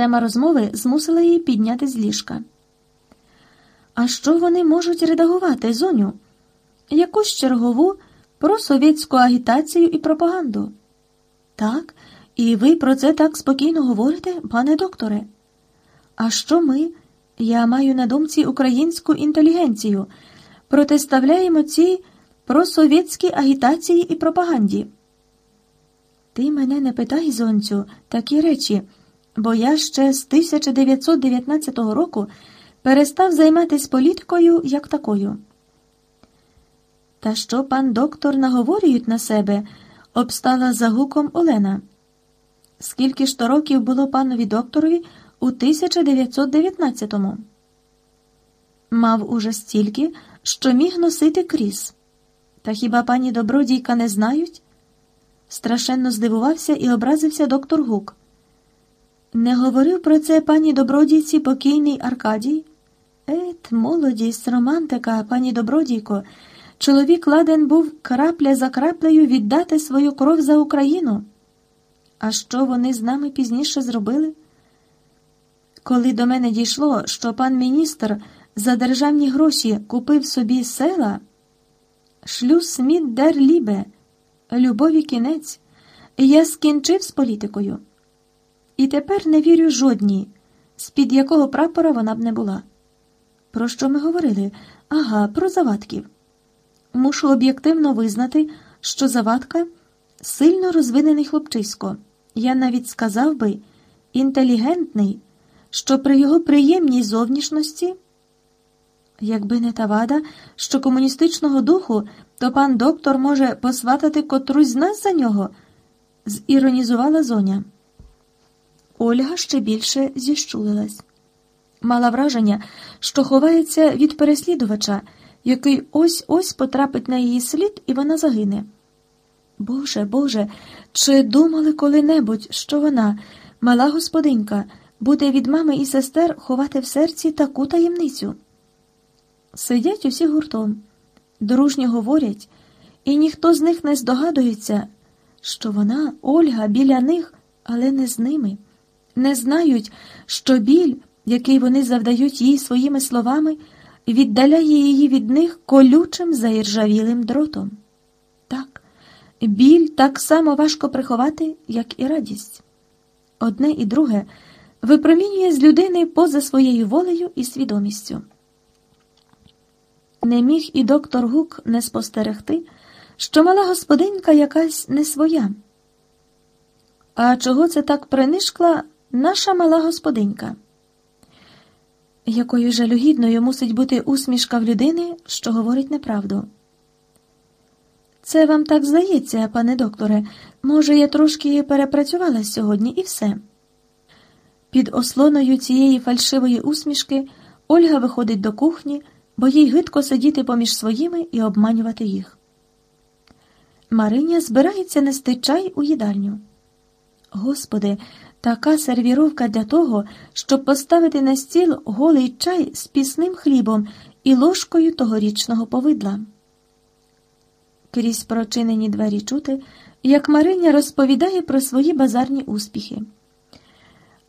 Тема розмови змусила її підняти з ліжка. А що вони можуть редагувати, зоню? Якусь чергову просовєтську агітацію і пропаганду? Так, і ви про це так спокійно говорите, пане докторе. А що ми, я маю на думці українську інтелігенцію, протиставляємо цій просовєтській агітації і пропаганді? Ти мене не питай, зонцю, такі речі, бо я ще з 1919 року перестав займатися політикою як такою. Та що пан доктор наговорюють на себе, обстала за гуком Олена. Скільки ж то років було панові докторові у 1919-му? Мав уже стільки, що міг носити кріс. Та хіба пані добродійка не знають? Страшенно здивувався і образився доктор Гук. Не говорив про це пані добродійці покійний Аркадій? Ет, молодість, романтика, пані добродійко. Чоловік ладен був крапля за краплею віддати свою кров за Україну. А що вони з нами пізніше зробили? Коли до мене дійшло, що пан міністр за державні гроші купив собі села, шлюз сміт дер лібе, любові кінець, я скінчив з політикою. І тепер не вірю жодній, з-під якого прапора вона б не була. Про що ми говорили? Ага, про завадків. Мушу об'єктивно визнати, що завадка сильно розвинений хлопчисько. Я навіть сказав би, інтелігентний, що при його приємній зовнішності, якби не та вада, що комуністичного духу, то пан доктор може посватати котрусь з нас за нього, зіронізувала зоня. Ольга ще більше зіщулилась. Мала враження, що ховається від переслідувача, який ось ось потрапить на її слід, і вона загине. Боже, Боже, чи думали коли-небудь, що вона, мала господинька, буде від мами і сестер ховати в серці таку таємницю? Сидять усі гуртом, дружньо говорять, і ніхто з них не здогадується, що вона, Ольга, біля них, але не з ними, не знають, що біль, який вони завдають їй своїми словами, віддаляє її від них колючим заіржавілим дротом. Так, біль так само важко приховати, як і радість. Одне і друге випромінює з людини поза своєю волею і свідомістю. Не міг і доктор Гук не спостерегти, що мала господинка якась не своя. А чого це так принишкла наша мала господинька? Якою жалюгідною мусить бути усмішка в людини, що говорить неправду? Це вам так здається, пане докторе. Може, я трошки перепрацювала сьогодні і все. Під ослоною цієї фальшивої усмішки Ольга виходить до кухні, бо їй гидко сидіти поміж своїми і обманювати їх. Мариня збирається нести чай у їдальню. Господи, така сервіровка для того, щоб поставити на стіл голий чай з пісним хлібом і ложкою тогорічного повидла. Крізь прочинені двері чути, як Мариня розповідає про свої базарні успіхи.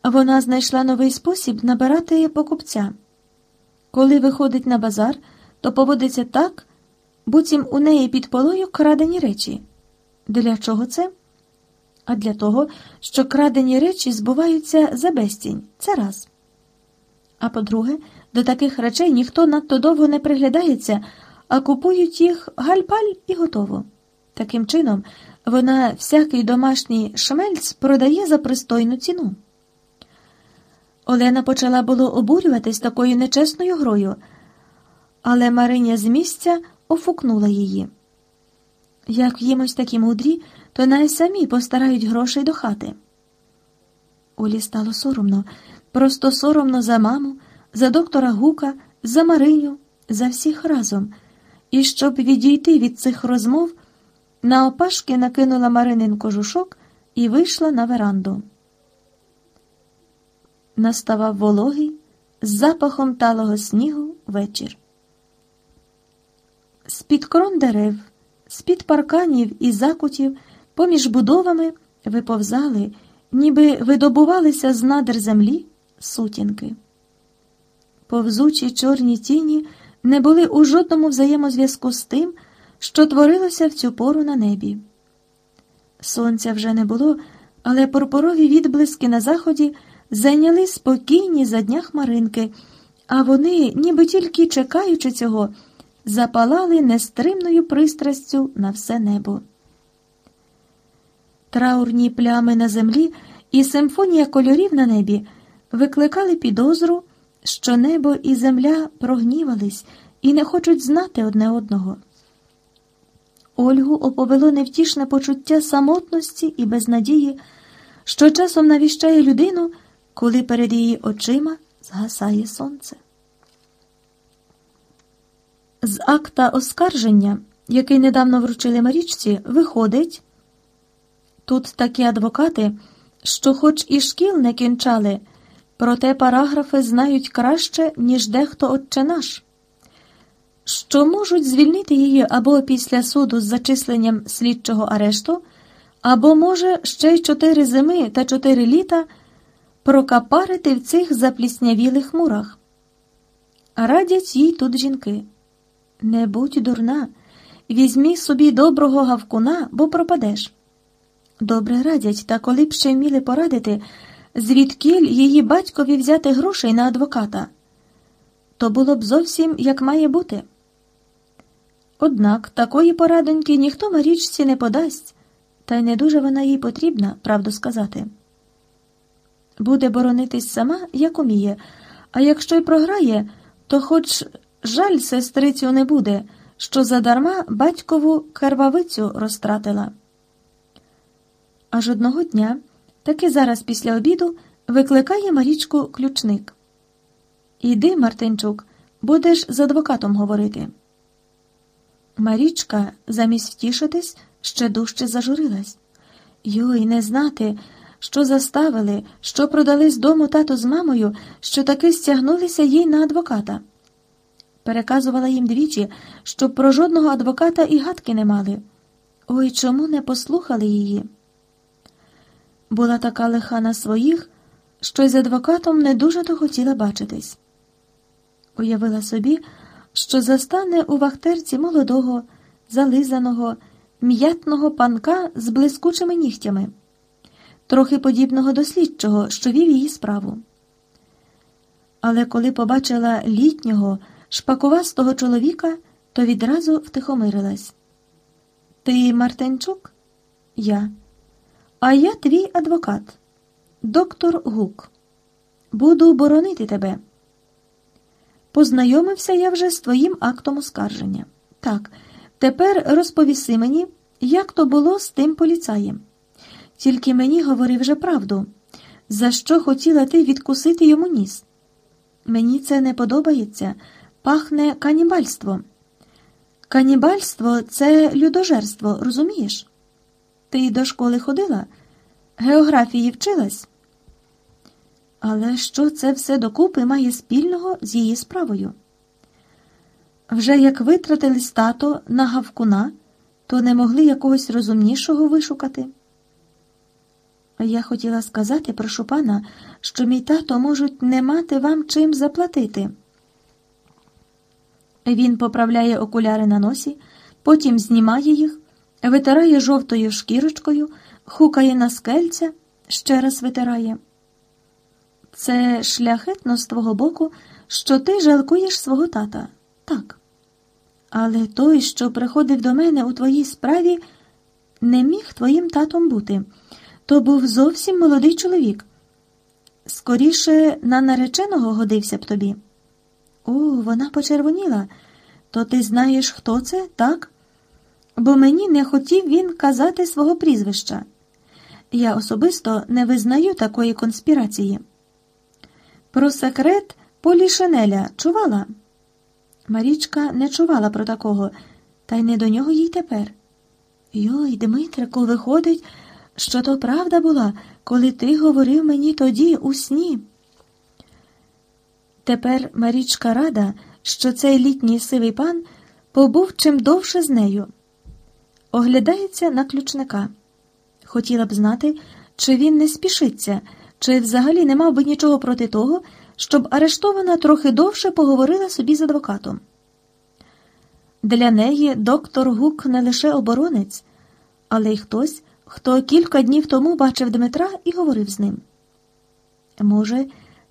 Вона знайшла новий спосіб набирати покупця. Коли виходить на базар, то поводиться так, буцім у неї під полою крадені речі. Для чого це? А для того, що крадені речі збуваються за безцінь. Це раз. А по-друге, до таких речей ніхто надто довго не приглядається, а купують їх гальпаль і готово. Таким чином, вона всякий домашній шмельц продає за пристойну ціну. Олена почала було обурюватись такою нечесною грою, але Мариня з місця офукнула її. Як їм ось такі мудрі, то най самі постарають грошей до хати. Олі стало соромно, просто соромно за маму, за доктора Гука, за Мариню, за всіх разом. І щоб відійти від цих розмов, на опашки накинула Маринин кожушок і вийшла на веранду. Наставав вологий з запахом талого снігу вечір. З-під крон дерев, з-під парканів і закутів, поміж будовами виповзали ніби видобувалися з надр землі сутінки. Повзучі чорні тіні не були у жодному взаємозв'язку з тим, що творилося в цю пору на небі. Сонця вже не було, але пурпурові відблиски на заході зайняли спокійні за дня хмаринки, а вони, ніби тільки чекаючи цього, запалали нестримною пристрастю на все небо. Траурні плями на землі і симфонія кольорів на небі викликали підозру, що небо і земля прогнівались і не хочуть знати одне одного. Ольгу оповело невтішне почуття самотності і безнадії, що часом навіщає людину, коли перед її очима згасає сонце. З акта оскарження, який недавно вручили Марічці, виходить тут такі адвокати, що, хоч і шкіл не кінчали, проте параграфи знають краще, ніж дехто отче наш що можуть звільнити її або після суду з зачисленням слідчого арешту, або, може, ще й чотири зими та чотири літа прокапарити в цих запліснявілих мурах. Радять їй тут жінки. Не будь дурна, візьмі собі доброго гавкуна, бо пропадеш. Добре радять, та коли б ще вміли порадити, звідкіль її батькові взяти грошей на адвоката, то було б зовсім як має бути. Однак такої порадоньки ніхто Марічці не подасть, та й не дуже вона їй потрібна, правду сказати. Буде боронитись сама, як уміє, а якщо й програє, то хоч жаль сестрицю не буде, що задарма батькову кервавицю розтратила. Аж одного дня, таки зараз після обіду, викликає Марічку ключник. Іди, Мартинчук, будеш з адвокатом говорити. Марічка, замість втішитись, ще дужче зажурилась. Йой, не знати, що заставили, що продали з дому тато з мамою, що таки стягнулися їй на адвоката. Переказувала їм двічі, щоб про жодного адвоката і гадки не мали. Ой, чому не послухали її? Була така лиха на своїх, що й з адвокатом не дуже то хотіла бачитись. Уявила собі, що застане у вахтерці молодого, зализаного, м'ятного панка з блискучими нігтями, трохи подібного до слідчого, що вів її справу. Але коли побачила літнього, шпакувастого чоловіка, то відразу втихомирилась. Ти Мартинчук? Я. А я твій адвокат, доктор Гук. Буду боронити тебе. Познайомився я вже з твоїм актом оскарження. Так, тепер розповіси мені, як то було з тим поліцаєм. Тільки мені говори вже правду, за що хотіла ти відкусити йому ніс. Мені це не подобається, пахне канібальством. Канібальство це людожерство, розумієш? Ти до школи ходила, географії вчилась. Але що це все докупи має спільного з її справою? Вже як витратились тато на гавкуна, то не могли якогось розумнішого вишукати. Я хотіла сказати, прошу пана, що мій тато можуть не мати вам чим заплатити. Він поправляє окуляри на носі, потім знімає їх, витирає жовтою шкірочкою, хукає на скельця, ще раз витирає. Це шляхетно з твого боку, що ти жалкуєш свого тата. Так. Але той, що приходив до мене у твоїй справі, не міг твоїм татом бути. То був зовсім молодий чоловік. Скоріше на нареченого годився б тобі. О, вона почервоніла. То ти знаєш, хто це, так? Бо мені не хотів він казати свого прізвища. Я особисто не визнаю такої конспірації. Про секрет Полі Шанеля чувала? Марічка не чувала про такого, та й не до нього їй тепер. Йой, Дмитрику, виходить, що то правда була, коли ти говорив мені тоді у сні. Тепер Марічка рада, що цей літній сивий пан побув чим довше з нею. Оглядається на ключника. Хотіла б знати, чи він не спішиться, чи взагалі не мав би нічого проти того, щоб арештована трохи довше поговорила собі з адвокатом. Для неї доктор Гук не лише оборонець, але й хтось, хто кілька днів тому бачив Дмитра і говорив з ним. Може,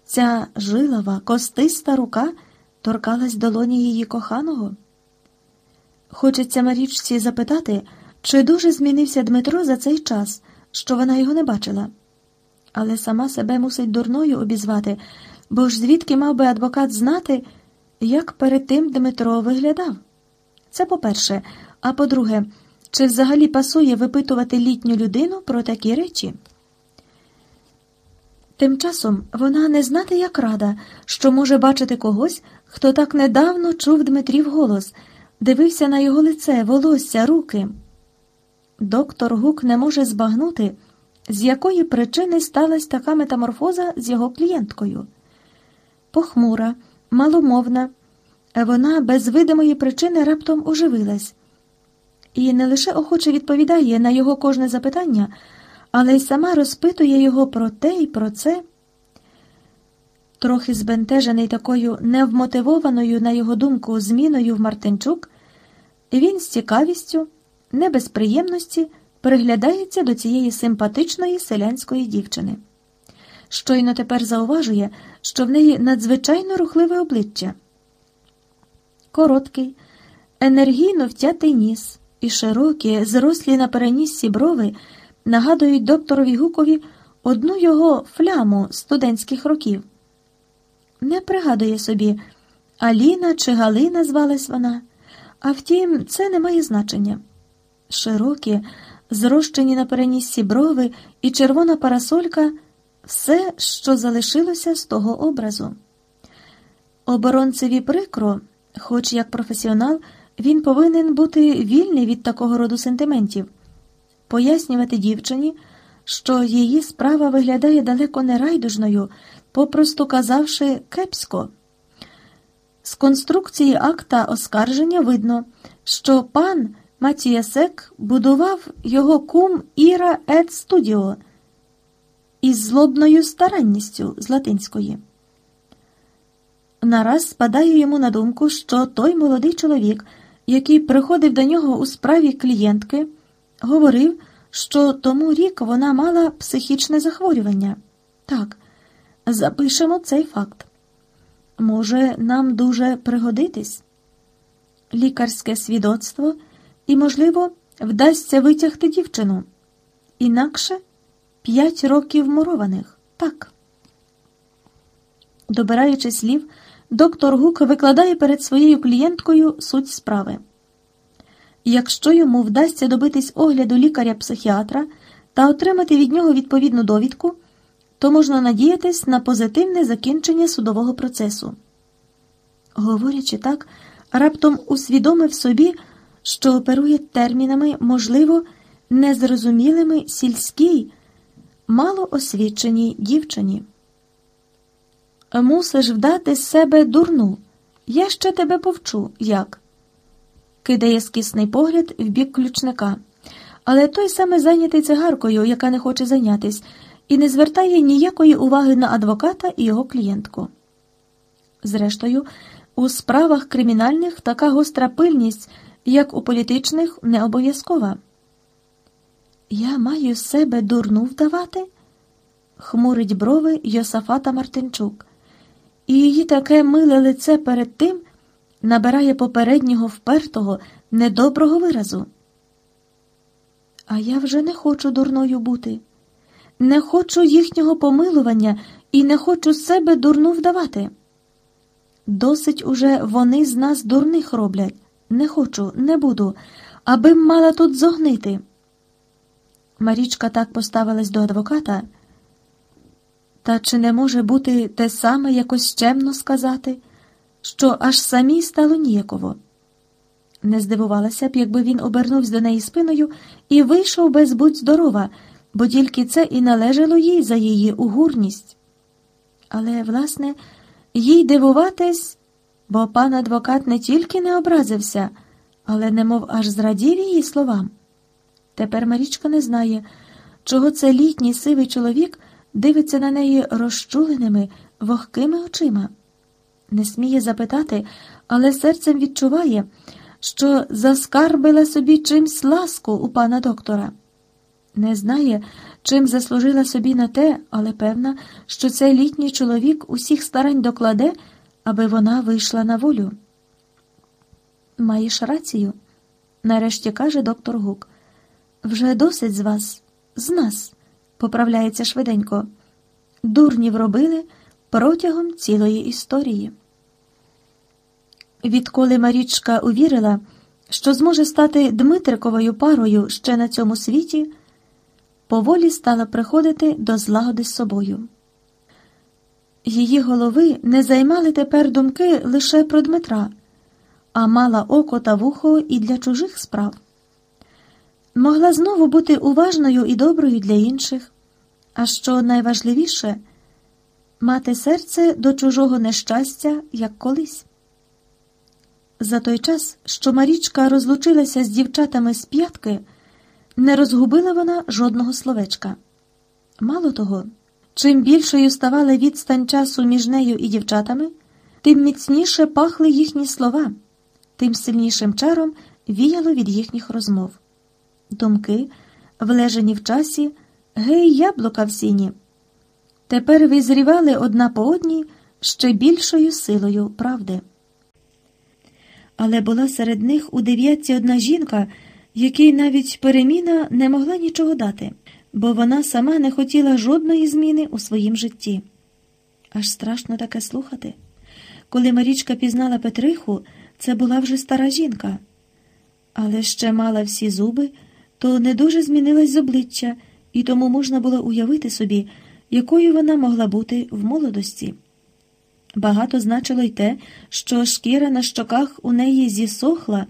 ця жилава, костиста рука торкалась долоні її коханого? Хочеться Марічці запитати, чи дуже змінився Дмитро за цей час, що вона його не бачила, але сама себе мусить дурною обізвати, бо ж звідки мав би адвокат знати, як перед тим Дмитро виглядав? Це по-перше, а по-друге, чи взагалі пасує випитувати літню людину про такі речі? Тим часом вона не знати, як рада, що може бачити когось, хто так недавно чув Дмитрів голос, дивився на його лице, волосся, руки. Доктор Гук не може збагнути, з якої причини сталася така метаморфоза з його клієнткою. Похмура, маломовна, вона без видимої причини раптом оживилась і не лише охоче відповідає на його кожне запитання, але й сама розпитує його про те і про це. Трохи збентежений такою невмотивованою, на його думку, зміною в Мартинчук, він з цікавістю, не без приємності приглядається до цієї симпатичної селянської дівчини. Щойно тепер зауважує, що в неї надзвичайно рухливе обличчя. Короткий, енергійно втятий ніс і широкі, зрослі на переніссі брови нагадують докторові Гукові одну його фляму студентських років. Не пригадує собі, Аліна чи Галина звалась вона, а втім, це не має значення. Широкі, зрощені на переніссі брови і червона парасолька все, що залишилося з того образу. Оборонцеві прикро, хоч як професіонал, він повинен бути вільний від такого роду сентиментів, пояснювати дівчині, що її справа виглядає далеко не райдужною, попросту казавши кепсько. З конструкції акта оскарження видно, що пан Матіясек будував його кум Іра Ед Студіо із злобною старанністю з латинської. Нараз спадає йому на думку, що той молодий чоловік, який приходив до нього у справі клієнтки, говорив, що тому рік вона мала психічне захворювання. Так, запишемо цей факт. Може, нам дуже пригодитись? Лікарське свідоцтво і, можливо, вдасться витягти дівчину. Інакше п'ять років мурованих. Так. Добираючи слів, доктор Гук викладає перед своєю клієнткою суть справи. Якщо йому вдасться добитись огляду лікаря-психіатра та отримати від нього відповідну довідку, то можна надіятись на позитивне закінчення судового процесу. Говорячи так, раптом усвідомив собі, що оперує термінами, можливо, незрозумілими сільській, малоосвіченій дівчині. Мусиш вдати себе дурну. Я ще тебе повчу, як. Кидає скісний погляд в бік ключника. Але той саме зайнятий цигаркою, яка не хоче зайнятись, і не звертає ніякої уваги на адвоката і його клієнтку. Зрештою, у справах кримінальних така гостра пильність, як у політичних, не обов'язкова. Я маю себе дурну вдавати? хмурить брови Йосафата Мартинчук і її таке миле лице перед тим набирає попереднього впертого, недоброго виразу. А я вже не хочу дурною бути, не хочу їхнього помилування і не хочу себе дурну вдавати. Досить уже вони з нас дурних роблять. Не хочу, не буду, аби мала тут зогнити. Марічка так поставилась до адвоката. Та чи не може бути те саме якось чемно сказати, що аж самій стало ніяково? Не здивувалася б, якби він обернувся до неї спиною і вийшов без будь здорова, бо тільки це і належало їй за її угурність. Але, власне, їй дивуватись, бо пан адвокат не тільки не образився, але немов аж зрадів її словам. Тепер Марічка не знає чого це літній сивий чоловік дивиться на неї розчуленими, вогкими очима. Не сміє запитати, але серцем відчуває, що заскарбила собі чимсь ласку у пана доктора. Не знає, чим заслужила собі на те, але певна, що цей літній чоловік усіх старань докладе, аби вона вийшла на волю. Маєш рацію, нарешті каже доктор Гук. Вже досить з вас, з нас, поправляється швиденько. Дурнів робили протягом цілої історії. Відколи Марічка увірила, що зможе стати Дмитриковою парою ще на цьому світі, поволі стала приходити до злагоди з собою. Її голови не займали тепер думки лише про Дмитра, а мала око та вухо і для чужих справ. Могла знову бути уважною і доброю для інших, а що найважливіше мати серце до чужого нещастя, як колись. За той час, що Марічка розлучилася з дівчатами з п'ятки, не розгубила вона жодного словечка. Мало того, чим більшою ставала відстань часу між нею і дівчатами, тим міцніше пахли їхні слова, тим сильнішим чаром віяло від їхніх розмов. Думки, влежені в часі, гей, яблука в сіні. Тепер визрівали одна по одній ще більшою силою правди але була серед них у дев'ятці одна жінка, якій навіть переміна не могла нічого дати, бо вона сама не хотіла жодної зміни у своїм житті. Аж страшно таке слухати. Коли Марічка пізнала Петриху, це була вже стара жінка, але ще мала всі зуби, то не дуже змінилась з обличчя, і тому можна було уявити собі, якою вона могла бути в молодості. Багато значило й те, що шкіра на щоках у неї зісохла,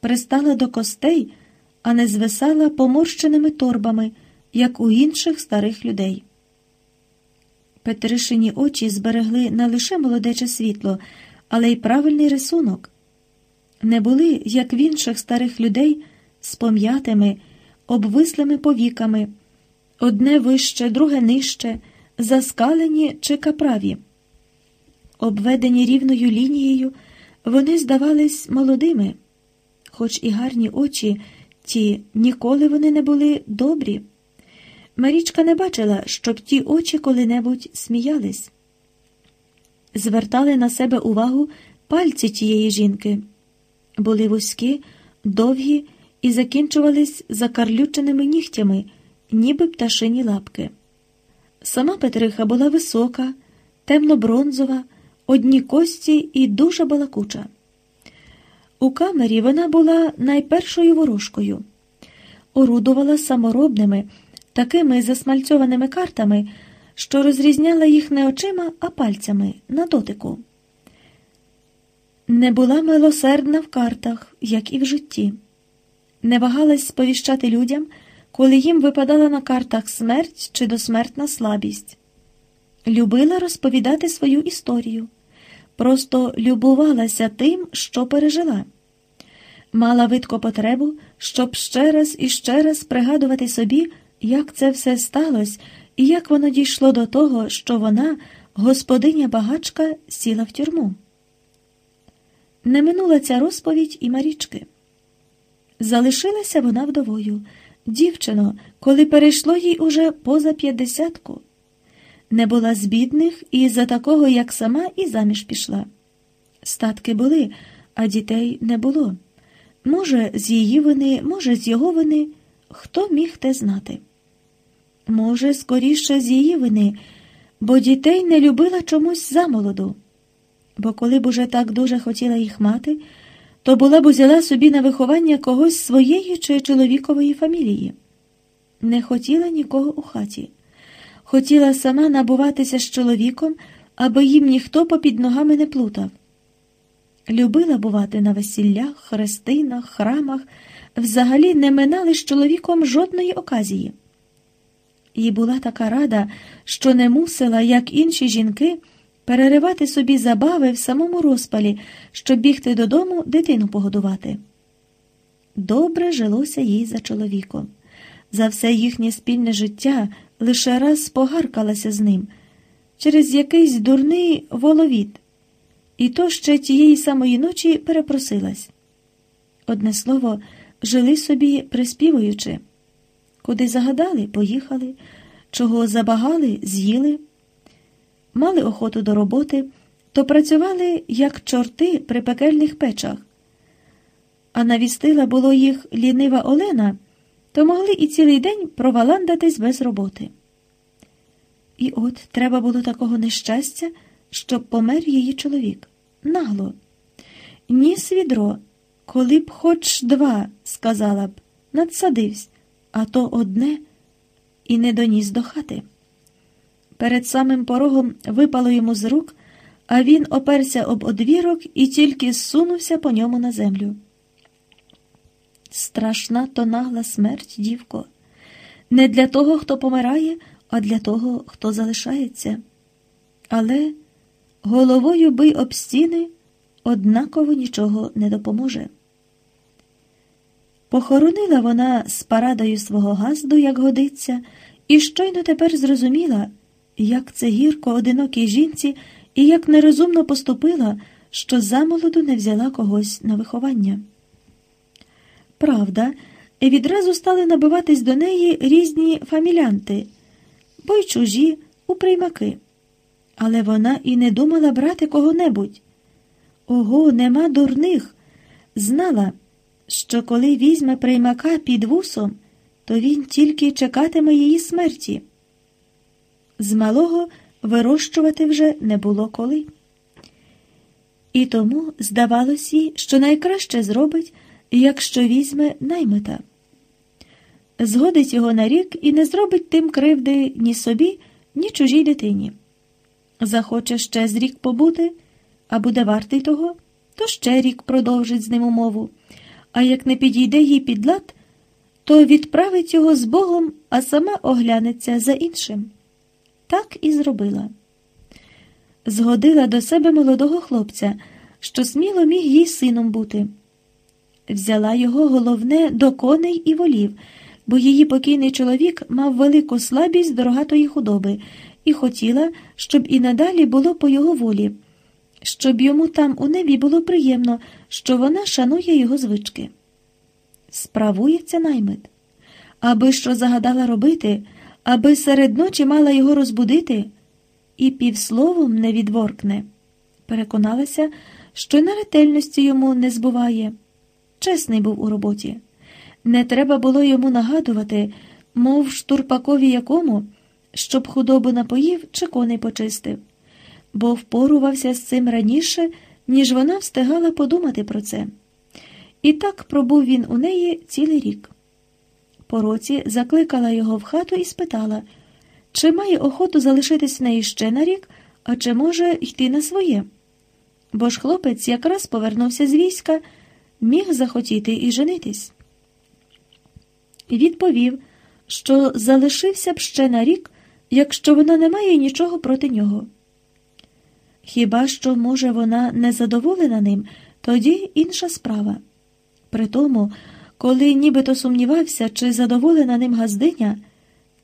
пристала до костей, а не звисала поморщеними торбами, як у інших старих людей. Петришині очі зберегли не лише молодече світло, але й правильний рисунок. Не були, як в інших старих людей, з пом'ятими, обвислими повіками, одне вище, друге нижче, заскалені чи каправі. Обведені рівною лінією, вони здавались молодими, хоч і гарні очі, ті ніколи вони не були добрі. Марічка не бачила, щоб ті очі коли-небудь сміялись. Звертали на себе увагу пальці тієї жінки, були вузькі, довгі і закінчувались закарлюченими нігтями, ніби пташині лапки. Сама Петриха була висока, темно-бронзова одні кості і дуже балакуча. У камері вона була найпершою ворожкою, орудувала саморобними, такими засмальцьованими картами, що розрізняла їх не очима, а пальцями на дотику. Не була милосердна в картах, як і в житті, не вагалась сповіщати людям, коли їм випадала на картах смерть чи досмертна слабість. Любила розповідати свою історію просто любувалася тим, що пережила. Мала видко потребу, щоб ще раз і ще раз пригадувати собі, як це все сталося і як воно дійшло до того, що вона, господиня багачка, сіла в тюрму. Не минула ця розповідь і Марічки. Залишилася вона вдовою, дівчино, коли перейшло їй уже поза п'ятдесятку не була з бідних і за такого, як сама, і заміж пішла. Статки були, а дітей не було. Може, з її вини, може, з його вини, хто міг те знати? Може, скоріше з її вини, бо дітей не любила чомусь замолоду. Бо коли б уже так дуже хотіла їх мати, то була б узяла собі на виховання когось своєї чи чоловікової фамілії. Не хотіла нікого у хаті хотіла сама набуватися з чоловіком, аби їм ніхто попід ногами не плутав. Любила бувати на весіллях, хрестинах, храмах, взагалі не минали з чоловіком жодної оказії. І була така рада, що не мусила, як інші жінки, переривати собі забави в самому розпалі, щоб бігти додому дитину погодувати. Добре жилося їй за чоловіком. за все їхнє спільне життя лише раз погаркалася з ним через якийсь дурний воловід, і то ще тієї самої ночі перепросилась. Одне слово, жили собі приспівуючи. Куди загадали, поїхали, чого забагали, з'їли, мали охоту до роботи, то працювали, як чорти при пекельних печах. А навістила було їх лінива Олена, то могли і цілий день проваландатись без роботи. І от треба було такого нещастя, щоб помер її чоловік. Нагло. Ніс відро, коли б хоч два, сказала б, надсадивсь, а то одне і не доніс до хати. Перед самим порогом випало йому з рук, а він оперся об одвірок і тільки зсунувся по ньому на землю. Страшна то нагла смерть, дівко, не для того, хто помирає, а для того, хто залишається. Але головою бий об стіни однаково нічого не допоможе. Похоронила вона з парадою свого газду, як годиться, і щойно тепер зрозуміла, як це гірко одинокій жінці і як нерозумно поступила, що замолоду не взяла когось на виховання. Правда, відразу стали набиватись до неї різні фамілянти, бо й чужі у приймаки. Але вона і не думала брати кого-небудь. Ого, нема дурних. Знала що коли візьме приймака під вусом, то він тільки чекатиме її смерті. З малого вирощувати вже не було коли. І тому здавалось їй, що найкраще зробить, якщо візьме наймита. Згодить його на рік і не зробить тим кривди ні собі, ні чужій дитині. Захоче ще з рік побути, а буде вартий того, то ще рік продовжить з ним умову а як не підійде їй під лад, то відправить його з Богом, а сама оглянеться за іншим. Так і зробила. Згодила до себе молодого хлопця, що сміло міг їй сином бути. Взяла його головне до коней і волів, бо її покійний чоловік мав велику слабість до рогатої худоби і хотіла, щоб і надалі було по його волі щоб йому там у небі було приємно, що вона шанує його звички. Справується наймит, аби що загадала робити, аби серед ночі мала його розбудити, і півсловом не відворкне. Переконалася, що на ретельності йому не збуває. Чесний був у роботі. Не треба було йому нагадувати, мов штурпакові якому, щоб худобу напоїв чи коней почистив бо впорувався з цим раніше, ніж вона встигала подумати про це. І так пробув він у неї цілий рік. По році закликала його в хату і спитала, чи має охоту залишитись в неї ще на рік, а чи може йти на своє. Бо ж хлопець якраз повернувся з війська, міг захотіти і женитись. Відповів, що залишився б ще на рік, якщо вона не має нічого проти нього. Хіба що, може, вона не задоволена ним, тоді інша справа. Притому, коли нібито сумнівався, чи задоволена ним газдиня,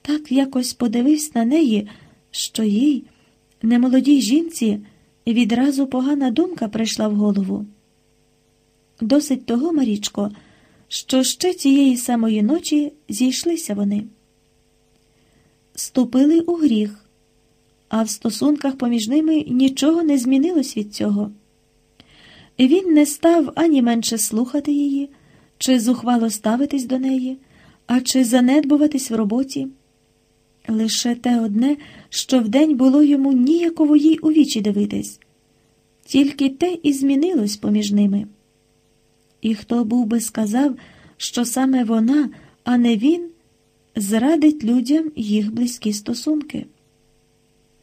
так якось подивився на неї, що їй, немолодій жінці, відразу погана думка прийшла в голову. Досить того, Марічко, що ще цієї самої ночі зійшлися вони. Ступили у гріх а в стосунках поміж ними нічого не змінилось від цього. Він не став ані менше слухати її, чи зухвало ставитись до неї, а чи занедбуватись в роботі. Лише те одне, що вдень було йому ніяково їй у вічі дивитись, тільки те і змінилось поміж ними. І хто був би сказав, що саме вона, а не він, зрадить людям їх близькі стосунки.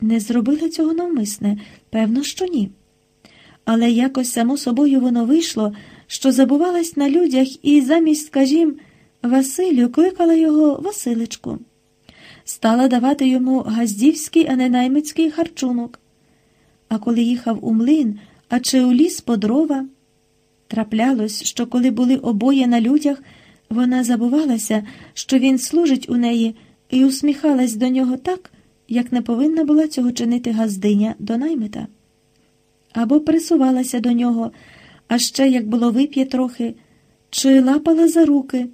Не зробила цього навмисне, певно, що ні. Але якось само собою воно вийшло, що забувалась на людях і замість, скажім, Василю кликала його Василечку, стала давати йому газдівський, а не наймицький харчунок. А коли їхав у млин, а чи у ліс по дрова, траплялось, що коли були обоє на людях, Вона забувалася, що він служить у неї, і усміхалась до нього так, як не повинна була цього чинити газдиня до наймита. Або присувалася до нього, а ще, як було вип'є трохи, чи лапала за руки,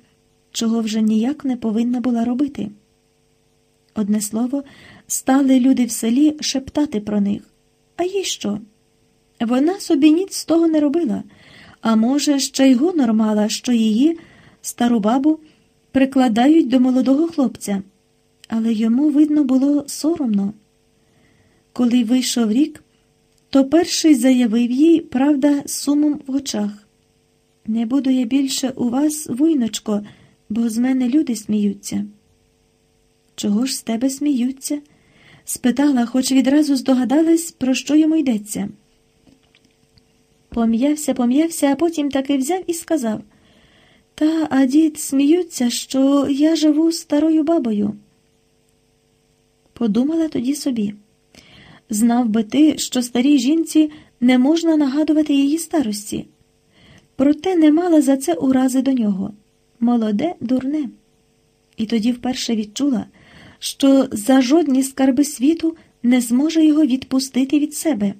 чого вже ніяк не повинна була робити. Одне слово, стали люди в селі шептати про них. А їй що? Вона собі ніц з того не робила, а може, ще й гонор мала, що її, стару бабу, прикладають до молодого хлопця, але йому, видно, було соромно. Коли вийшов рік, то перший заявив їй, правда, сумом в очах. Не буду я більше у вас, вуйночко, бо з мене люди сміються. Чого ж з тебе сміються? спитала, хоч відразу здогадалась, про що йому йдеться. Пом'явся, пом'явся, а потім таки взяв і сказав Та, а дід сміються, що я живу старою бабою. Подумала тоді собі. Знав би ти, що старій жінці не можна нагадувати її старості. Проте не мала за це урази до нього. Молоде, дурне. І тоді вперше відчула, що за жодні скарби світу не зможе його відпустити від себе.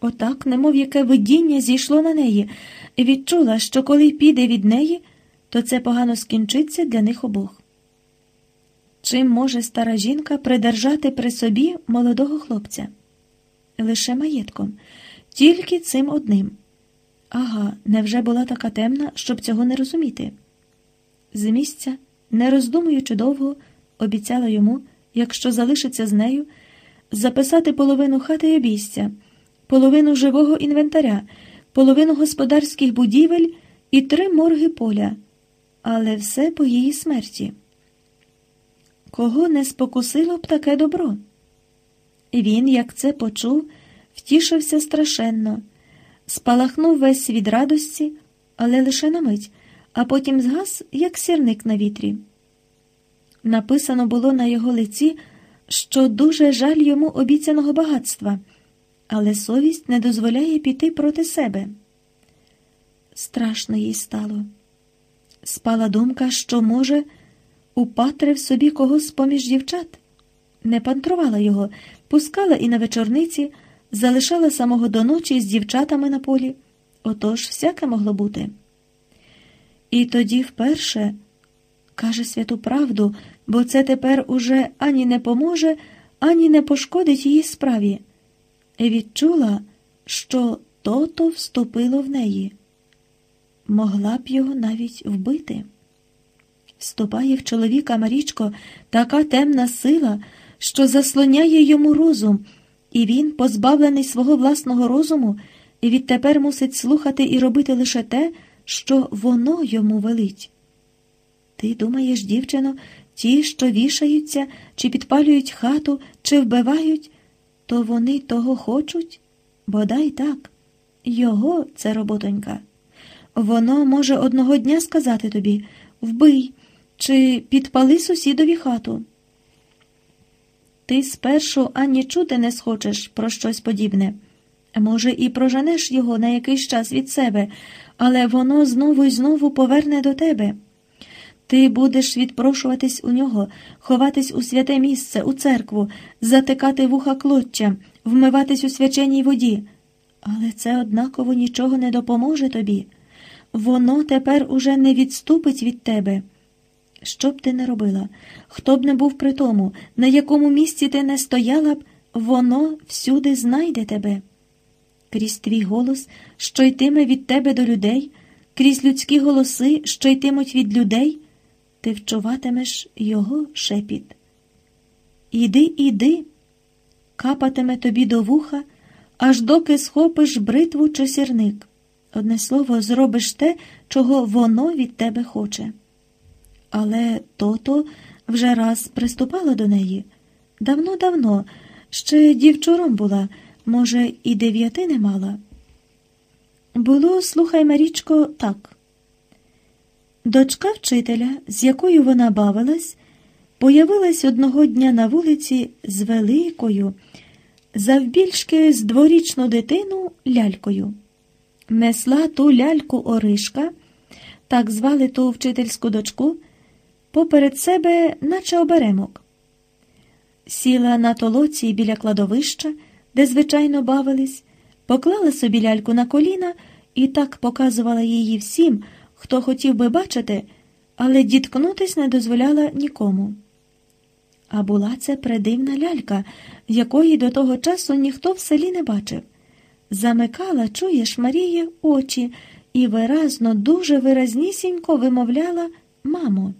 Отак, немов яке видіння зійшло на неї, і відчула, що коли піде від неї, то це погано скінчиться для них обох. Чим може стара жінка придержати при собі молодого хлопця? Лише маєтком, тільки цим одним. Ага, невже була така темна, щоб цього не розуміти? З місця, не роздумуючи довго, обіцяла йому, якщо залишиться з нею, записати половину хати і обійстя, половину живого інвентаря, половину господарських будівель і три морги поля, але все по її смерті. Кого не спокусило б таке добро? Він, як це почув, втішився страшенно, спалахнув весь від радості, але лише на мить, а потім згас, як сірник на вітрі. Написано було на його лиці, що дуже жаль йому обіцяного багатства, але совість не дозволяє піти проти себе. Страшно їй стало. Спала думка, що, може, упатре в собі когось поміж дівчат, не пантрувала його, пускала і на вечорниці, залишала самого до ночі з дівчатами на полі. Отож всяке могло бути. І тоді вперше каже святу правду, бо це тепер уже ані не поможе, ані не пошкодить її справі. Відчула, що то-то вступило в неї. Могла б його навіть вбити. Вступає в чоловіка Марічко така темна сила, що заслоняє йому розум, і він, позбавлений свого власного розуму, і відтепер мусить слухати і робити лише те, що воно йому велить. Ти думаєш, дівчино, ті, що вішаються, чи підпалюють хату, чи вбивають, то вони того хочуть? Бодай так. Його це роботонька. Воно може одного дня сказати тобі вбий чи підпали сусідові хату. Ти спершу ані чути не схочеш про щось подібне. Може, і проженеш його на якийсь час від себе, але воно знову і знову поверне до тебе. Ти будеш відпрошуватись у нього, ховатись у святе місце, у церкву, затикати вуха клоччям, вмиватись у свяченій воді. Але це однаково нічого не допоможе тобі. Воно тепер уже не відступить від тебе. Що б ти не робила, хто б не був при тому, на якому місці ти не стояла б, воно всюди знайде тебе. Крізь твій голос, що йтиме від тебе до людей, крізь людські голоси, що йтимуть від людей, ти вчуватимеш його шепіт. Іди, іди, капатиме тобі до вуха, аж доки схопиш бритву чи сірник. Одне слово, зробиш те, чого воно від тебе хоче. Але тото вже раз приступала до неї. Давно-давно, ще дівчуром була, може, і дев'яти не мала. Було, слухай, Марічко, так. Дочка вчителя, з якою вона бавилась, появилась одного дня на вулиці з великою, завбільшки з дворічну дитину лялькою. Несла ту ляльку Оришка, так звали ту вчительську дочку, поперед себе, наче оберемок. Сіла на толоці біля кладовища, де звичайно бавились, поклала собі ляльку на коліна і так показувала її всім, хто хотів би бачити, але діткнутись не дозволяла нікому. А була це придивна лялька, якої до того часу ніхто в селі не бачив. Замикала, чуєш, Марії очі і виразно, дуже виразнісінько вимовляла мамо.